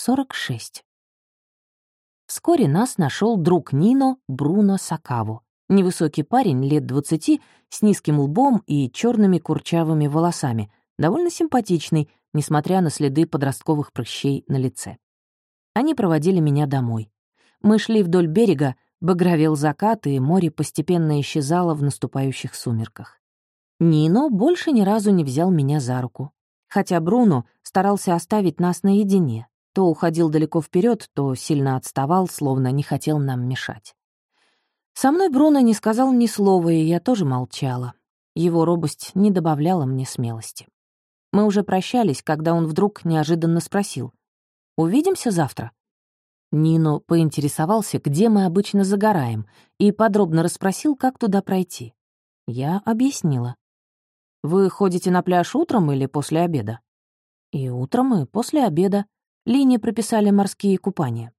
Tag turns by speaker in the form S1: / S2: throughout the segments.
S1: 46. Вскоре нас нашел друг Нино Бруно Сакаву. Невысокий парень лет двадцати, с низким лбом и черными курчавыми волосами, довольно симпатичный, несмотря на следы подростковых прыщей на лице. Они проводили меня домой. Мы шли вдоль берега, багровел закат, и море постепенно исчезало в наступающих сумерках. Нино больше ни разу не взял меня за руку. Хотя Бруно старался оставить нас наедине, то уходил далеко вперед, то сильно отставал, словно не хотел нам мешать. Со мной Бруно не сказал ни слова, и я тоже молчала. Его робость не добавляла мне смелости. Мы уже прощались, когда он вдруг неожиданно спросил. «Увидимся завтра?» Нино поинтересовался, где мы обычно загораем, и подробно расспросил, как туда пройти. Я объяснила. «Вы ходите на пляж утром или после обеда?» «И утром, и после обеда. Линии прописали морские купания».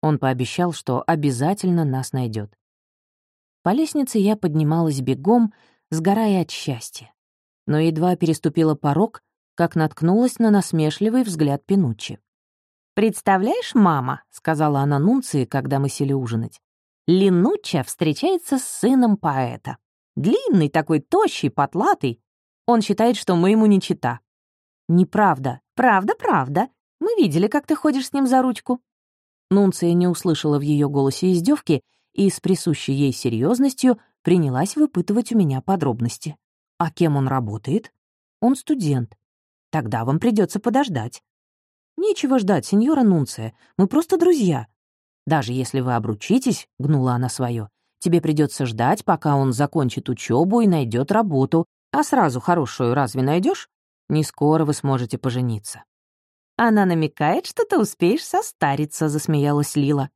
S1: Он пообещал, что обязательно нас найдет. По лестнице я поднималась бегом, сгорая от счастья. Но едва переступила порог, как наткнулась на насмешливый взгляд Пинуччи. «Представляешь, мама», — сказала она Нунции, когда мы сели ужинать, «Линучча встречается с сыном поэта. Длинный такой, тощий, потлатый. Он считает, что мы ему не чита». «Неправда. Правда, правда. Мы видели, как ты ходишь с ним за ручку». Нунция не услышала в ее голосе издевки и с присущей ей серьезностью принялась выпытывать у меня подробности. «А кем он работает?» «Он студент. Тогда вам придется подождать. «Нечего ждать, сеньора Нунция, мы просто друзья. Даже если вы обручитесь, — гнула она свое, — тебе придется ждать, пока он закончит учебу и найдет работу, а сразу хорошую разве найдешь? Не скоро вы сможете пожениться». «Она намекает, что ты успеешь состариться», — засмеялась Лила.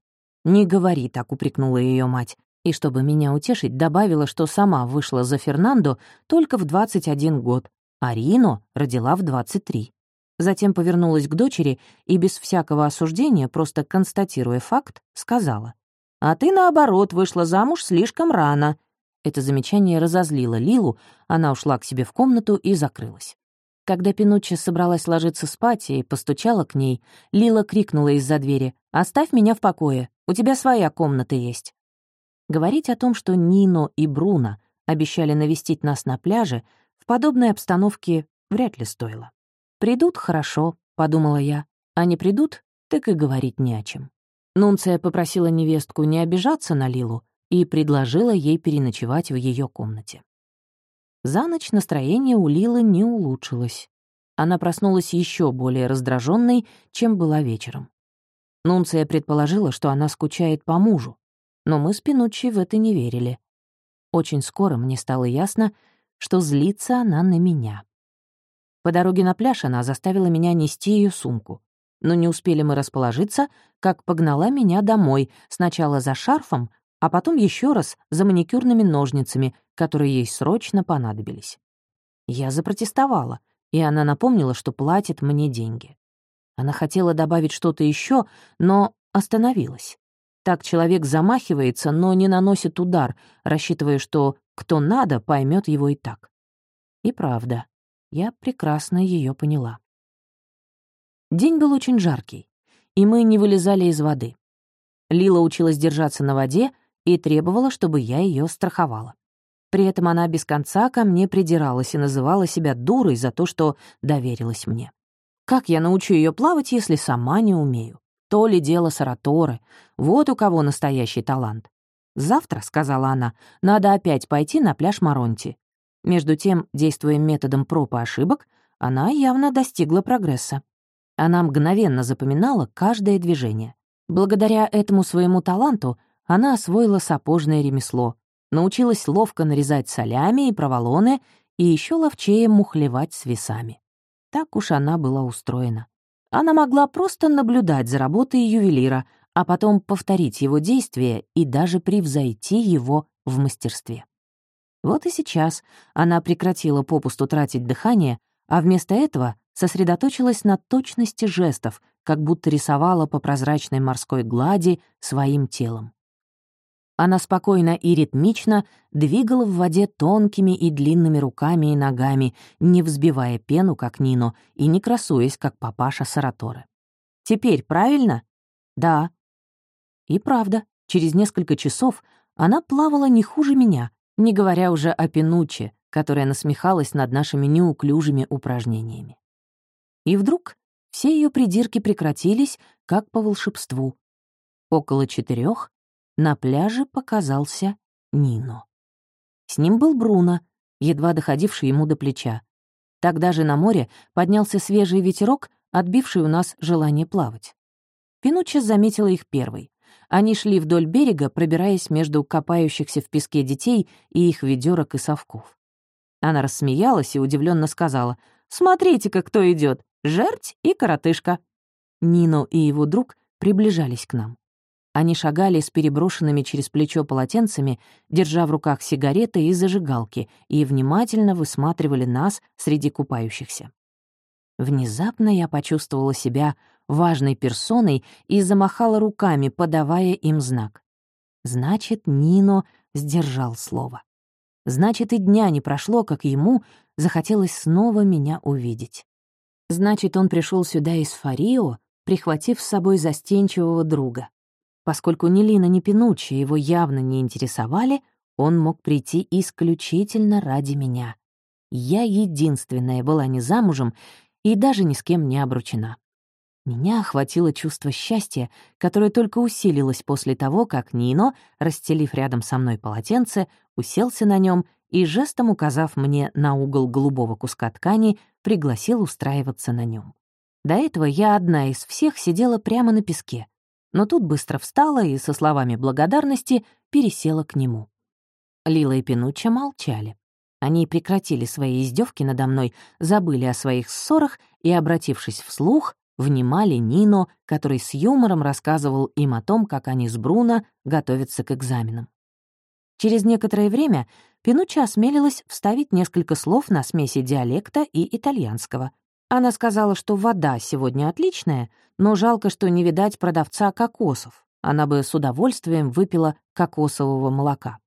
S1: «Не говори так», — упрекнула ее мать. И чтобы меня утешить, добавила, что сама вышла за Фернандо только в 21 год, а Рино родила в 23. Затем повернулась к дочери и без всякого осуждения, просто констатируя факт, сказала. «А ты, наоборот, вышла замуж слишком рано». Это замечание разозлило Лилу, она ушла к себе в комнату и закрылась. Когда Пинуччи собралась ложиться спать и постучала к ней, Лила крикнула из-за двери «Оставь меня в покое, у тебя своя комната есть». Говорить о том, что Нино и Бруно обещали навестить нас на пляже, в подобной обстановке вряд ли стоило. «Придут — хорошо», — подумала я, «а не придут, так и говорить не о чем». Нунция попросила невестку не обижаться на Лилу и предложила ей переночевать в ее комнате. За ночь настроение у Лилы не улучшилось. Она проснулась еще более раздраженной, чем была вечером. Нунция предположила, что она скучает по мужу, но мы с Пинуччи в это не верили. Очень скоро мне стало ясно, что злится она на меня. По дороге на пляж она заставила меня нести ее сумку. Но не успели мы расположиться, как погнала меня домой, сначала за шарфом, а потом еще раз за маникюрными ножницами, которые ей срочно понадобились. Я запротестовала, и она напомнила, что платит мне деньги. Она хотела добавить что-то еще, но остановилась. Так человек замахивается, но не наносит удар, рассчитывая, что кто надо, поймет его и так. И правда, я прекрасно ее поняла. День был очень жаркий, и мы не вылезали из воды. Лила училась держаться на воде и требовала, чтобы я ее страховала. При этом она без конца ко мне придиралась и называла себя дурой за то, что доверилась мне. Как я научу ее плавать, если сама не умею? То ли дело Сараторы. Вот у кого настоящий талант. «Завтра», — сказала она, — «надо опять пойти на пляж Маронти. Между тем, действуя методом проб и ошибок, она явно достигла прогресса. Она мгновенно запоминала каждое движение. Благодаря этому своему таланту она освоила сапожное ремесло, научилась ловко нарезать солями и проволоны и еще ловчее мухлевать с весами. Так уж она была устроена. Она могла просто наблюдать за работой ювелира, а потом повторить его действия и даже превзойти его в мастерстве. Вот и сейчас она прекратила попусту тратить дыхание, а вместо этого сосредоточилась на точности жестов, как будто рисовала по прозрачной морской глади своим телом. Она спокойно и ритмично двигала в воде тонкими и длинными руками и ногами, не взбивая пену, как Нино, и не красуясь, как папаша Сараторе. Теперь правильно?» «Да». И правда, через несколько часов она плавала не хуже меня, не говоря уже о Пинуче, которая насмехалась над нашими неуклюжими упражнениями. И вдруг все ее придирки прекратились, как по волшебству. Около четырех на пляже показался Нино. С ним был Бруно, едва доходивший ему до плеча. Тогда же на море поднялся свежий ветерок, отбивший у нас желание плавать. Пинуччи заметила их первой. Они шли вдоль берега, пробираясь между копающихся в песке детей и их ведерок и совков. Она рассмеялась и удивленно сказала, «Смотрите-ка, кто идет, жерть и коротышка». Нино и его друг приближались к нам. Они шагали с переброшенными через плечо полотенцами, держа в руках сигареты и зажигалки, и внимательно высматривали нас среди купающихся. Внезапно я почувствовала себя важной персоной и замахала руками, подавая им знак. Значит, Нино сдержал слово. Значит, и дня не прошло, как ему захотелось снова меня увидеть. Значит, он пришел сюда из Фарио, прихватив с собой застенчивого друга. Поскольку ни Лина, ни Пинуччи его явно не интересовали, он мог прийти исключительно ради меня. Я единственная была не замужем и даже ни с кем не обручена. Меня охватило чувство счастья, которое только усилилось после того, как Нино, расстелив рядом со мной полотенце, уселся на нем и, жестом указав мне на угол голубого куска ткани, пригласил устраиваться на нем. До этого я одна из всех сидела прямо на песке, но тут быстро встала и со словами благодарности пересела к нему. Лила и Пинучча молчали. Они прекратили свои издевки надо мной, забыли о своих ссорах и, обратившись вслух, внимали Нино, который с юмором рассказывал им о том, как они с Бруно готовятся к экзаменам. Через некоторое время Пинучча осмелилась вставить несколько слов на смеси диалекта и итальянского. Она сказала, что вода сегодня отличная, но жалко, что не видать продавца кокосов. Она бы с удовольствием выпила кокосового молока.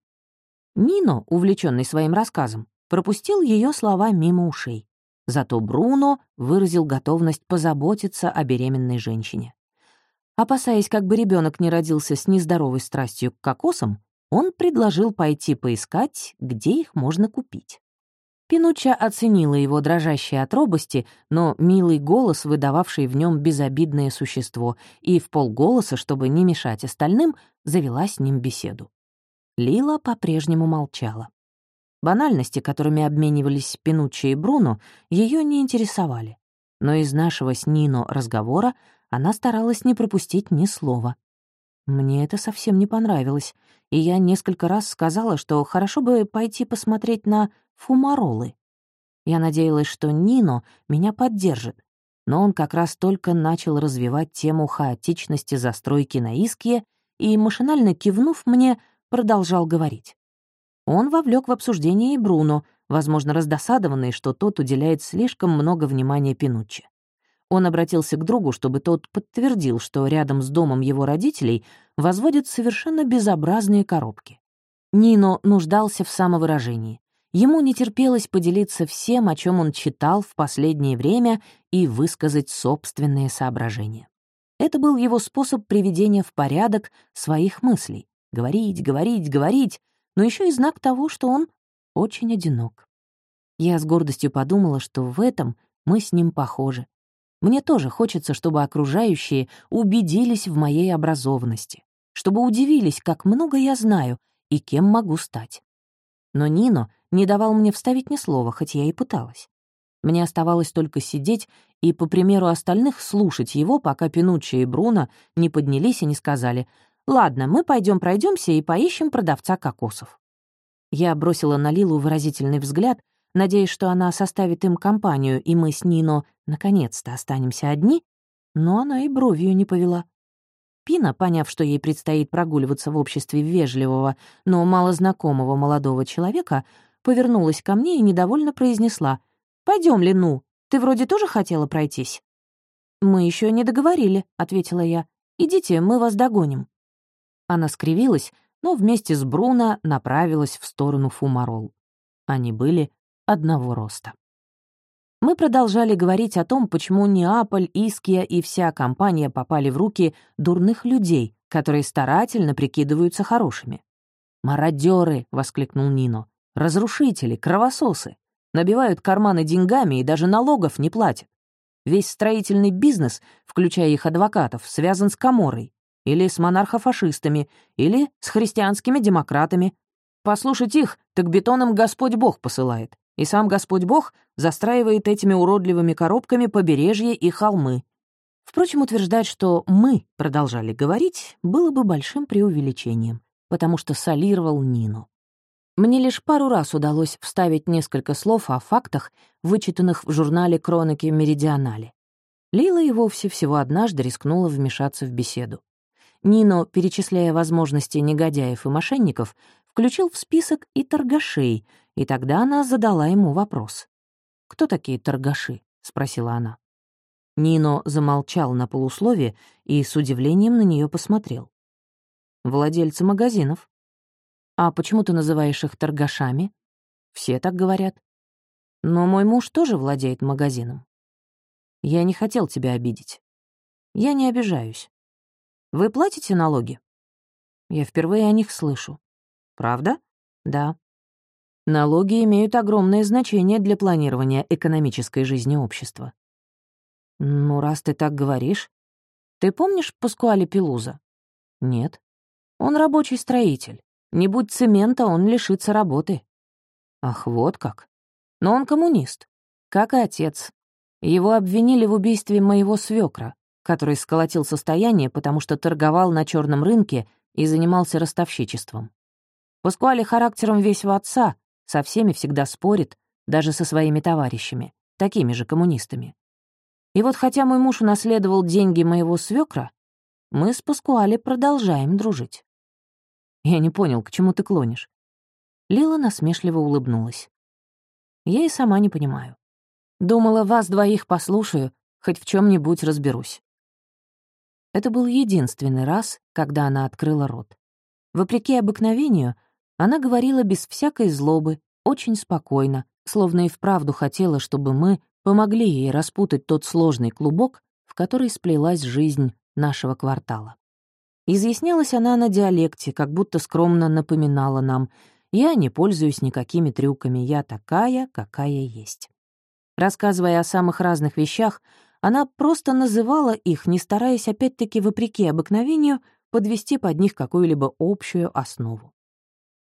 S1: Нино, увлеченный своим рассказом, пропустил ее слова мимо ушей. Зато Бруно выразил готовность позаботиться о беременной женщине. Опасаясь, как бы ребенок не родился с нездоровой страстью к кокосам, он предложил пойти поискать, где их можно купить. Пинучча оценила его дрожащие от робости, но милый голос, выдававший в нем безобидное существо, и в полголоса, чтобы не мешать остальным, завела с ним беседу. Лила по-прежнему молчала. Банальности, которыми обменивались Пинуччи и Бруно, ее не интересовали. Но из нашего с Нино разговора она старалась не пропустить ни слова. Мне это совсем не понравилось, и я несколько раз сказала, что хорошо бы пойти посмотреть на фумаролы. Я надеялась, что Нино меня поддержит, но он как раз только начал развивать тему хаотичности застройки на Иске и, машинально кивнув мне, продолжал говорить. Он вовлек в обсуждение и Бруно, возможно, раздосадованный, что тот уделяет слишком много внимания Пинуччи. Он обратился к другу, чтобы тот подтвердил, что рядом с домом его родителей возводят совершенно безобразные коробки. Нино нуждался в самовыражении. Ему не терпелось поделиться всем, о чем он читал в последнее время, и высказать собственные соображения. Это был его способ приведения в порядок своих мыслей. Говорить, говорить, говорить, но еще и знак того, что он очень одинок. Я с гордостью подумала, что в этом мы с ним похожи. Мне тоже хочется, чтобы окружающие убедились в моей образованности, чтобы удивились, как много я знаю и кем могу стать. Но Нино не давал мне вставить ни слова, хоть я и пыталась. Мне оставалось только сидеть и, по примеру остальных, слушать его, пока Пинуччи и Бруно не поднялись и не сказали «Ладно, мы пойдем пройдемся и поищем продавца кокосов». Я бросила на Лилу выразительный взгляд, надеясь, что она составит им компанию, и мы с Нино наконец-то останемся одни, но она и бровью не повела. Пина, поняв, что ей предстоит прогуливаться в обществе вежливого, но малознакомого молодого человека, повернулась ко мне и недовольно произнесла. «Пойдем, Лину, ты вроде тоже хотела пройтись?» «Мы еще не договорили», — ответила я. «Идите, мы вас догоним». Она скривилась, но вместе с Бруно направилась в сторону Фумарол. Они были одного роста. Мы продолжали говорить о том, почему Неаполь, Иския и вся компания попали в руки дурных людей, которые старательно прикидываются хорошими. «Мародеры!» — воскликнул Нино. «Разрушители, кровососы! Набивают карманы деньгами и даже налогов не платят. Весь строительный бизнес, включая их адвокатов, связан с Каморой, или с монархофашистами, или с христианскими демократами. Послушать их, так бетоном Господь Бог посылает. И сам Господь Бог застраивает этими уродливыми коробками побережье и холмы. Впрочем, утверждать, что «мы» продолжали говорить, было бы большим преувеличением, потому что солировал Нину. Мне лишь пару раз удалось вставить несколько слов о фактах, вычитанных в журнале «Кроники Меридионали». Лила и вовсе всего однажды рискнула вмешаться в беседу. Нино, перечисляя возможности негодяев и мошенников, включил в список и торгашей, и тогда она задала ему вопрос. «Кто такие торгаши?» — спросила она. Нино замолчал на полуслове и с удивлением на нее посмотрел. «Владельцы магазинов». «А почему ты называешь их торгашами?» «Все так говорят». «Но мой муж тоже владеет магазином». «Я не хотел тебя обидеть». «Я не обижаюсь». «Вы платите налоги?» «Я впервые о них слышу». «Правда?» «Да». Налоги имеют огромное значение для планирования экономической жизни общества. Ну, раз ты так говоришь. Ты помнишь Паскуале Пелуза? Нет. Он рабочий строитель. Не будь цемента, он лишится работы. Ах, вот как. Но он коммунист. Как и отец. Его обвинили в убийстве моего свекра, который сколотил состояние, потому что торговал на черном рынке и занимался ростовщичеством. Паскуале характером весь в отца, со всеми всегда спорит, даже со своими товарищами, такими же коммунистами. И вот хотя мой муж унаследовал деньги моего свекра, мы с Паскуале продолжаем дружить. Я не понял, к чему ты клонишь. Лила насмешливо улыбнулась. Я и сама не понимаю. Думала, вас двоих послушаю, хоть в чем нибудь разберусь. Это был единственный раз, когда она открыла рот. Вопреки обыкновению, она говорила без всякой злобы, очень спокойно, словно и вправду хотела, чтобы мы помогли ей распутать тот сложный клубок, в который сплелась жизнь нашего квартала. Изъяснялась она на диалекте, как будто скромно напоминала нам «Я не пользуюсь никакими трюками, я такая, какая есть». Рассказывая о самых разных вещах, она просто называла их, не стараясь опять-таки, вопреки обыкновению, подвести под них какую-либо общую основу.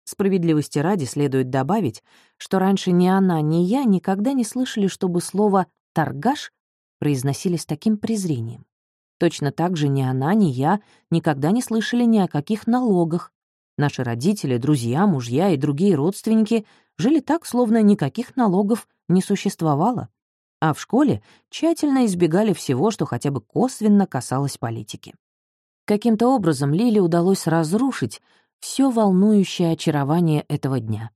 S1: Справедливости ради следует добавить, что раньше ни она, ни я никогда не слышали, чтобы слово «торгаш» произносили с таким презрением. Точно так же ни она, ни я никогда не слышали ни о каких налогах. Наши родители, друзья, мужья и другие родственники жили так, словно никаких налогов не существовало. А в школе тщательно избегали всего, что хотя бы косвенно касалось политики. Каким-то образом Лиле удалось разрушить все волнующее очарование этого дня.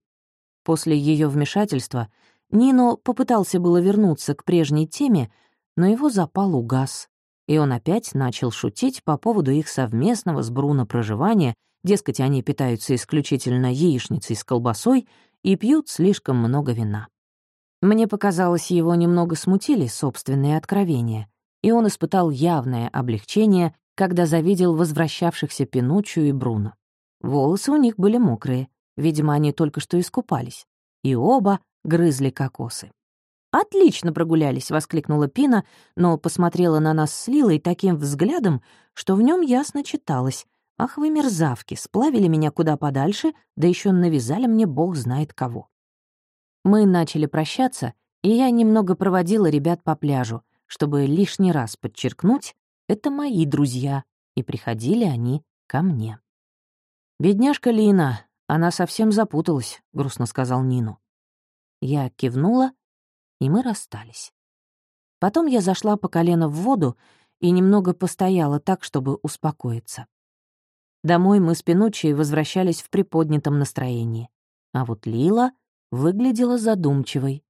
S1: После ее вмешательства Нино попытался было вернуться к прежней теме, но его запал угас, и он опять начал шутить по поводу их совместного с Бруно проживания, дескать, они питаются исключительно яичницей с колбасой и пьют слишком много вина. Мне показалось, его немного смутили собственные откровения, и он испытал явное облегчение, когда завидел возвращавшихся Пинуччо и Бруно. Волосы у них были мокрые, видимо, они только что искупались. И оба грызли кокосы. «Отлично прогулялись!» — воскликнула Пина, но посмотрела на нас с Лилой таким взглядом, что в нем ясно читалось. «Ах вы мерзавки, сплавили меня куда подальше, да еще навязали мне бог знает кого». Мы начали прощаться, и я немного проводила ребят по пляжу, чтобы лишний раз подчеркнуть, это мои друзья, и приходили они ко мне. «Бедняжка Лина, она совсем запуталась», — грустно сказал Нину. Я кивнула, и мы расстались. Потом я зашла по колено в воду и немного постояла так, чтобы успокоиться. Домой мы с Пинуччи возвращались в приподнятом настроении, а вот Лила выглядела задумчивой.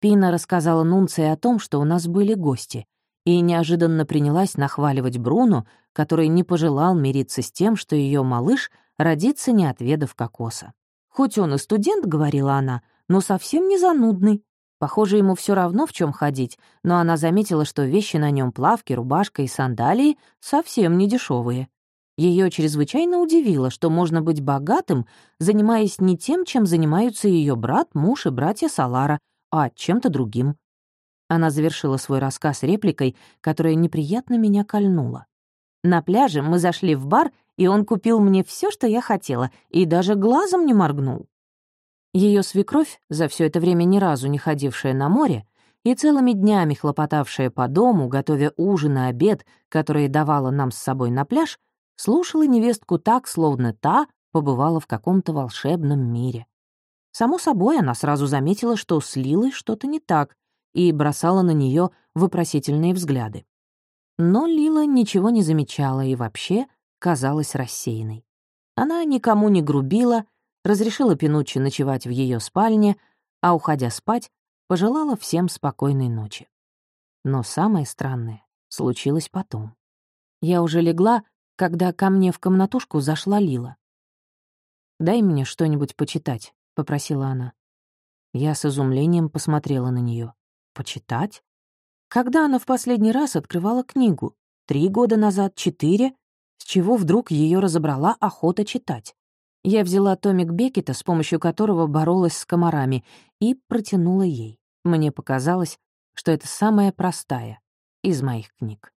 S1: Пина рассказала Нунце о том, что у нас были гости, и неожиданно принялась нахваливать Бруно, который не пожелал мириться с тем, что ее малыш родится, не отведав кокоса. «Хоть он и студент», — говорила она, — «но совсем не занудный. Похоже, ему все равно в чем ходить, но она заметила, что вещи на нем плавки, рубашка и сандалии совсем не дешевые. Ее чрезвычайно удивило, что можно быть богатым, занимаясь не тем, чем занимаются ее брат, муж и братья Салара, а чем-то другим. Она завершила свой рассказ репликой, которая неприятно меня кольнула. На пляже мы зашли в бар, и он купил мне все, что я хотела, и даже глазом не моргнул. Ее свекровь, за все это время ни разу не ходившая на море и целыми днями хлопотавшая по дому, готовя ужин и обед, которые давала нам с собой на пляж, слушала невестку так, словно та побывала в каком-то волшебном мире. Само собой, она сразу заметила, что с Лилой что-то не так, и бросала на нее вопросительные взгляды. Но Лила ничего не замечала и вообще казалась рассеянной. Она никому не грубила, разрешила Пинуччи ночевать в ее спальне, а, уходя спать, пожелала всем спокойной ночи. Но самое странное случилось потом. Я уже легла, когда ко мне в комнатушку зашла Лила. «Дай мне что-нибудь почитать», — попросила она. Я с изумлением посмотрела на нее. «Почитать? Когда она в последний раз открывала книгу? Три года назад, четыре? С чего вдруг ее разобрала охота читать? Я взяла томик Беккета, с помощью которого боролась с комарами, и протянула ей. Мне показалось, что это самая простая из моих книг.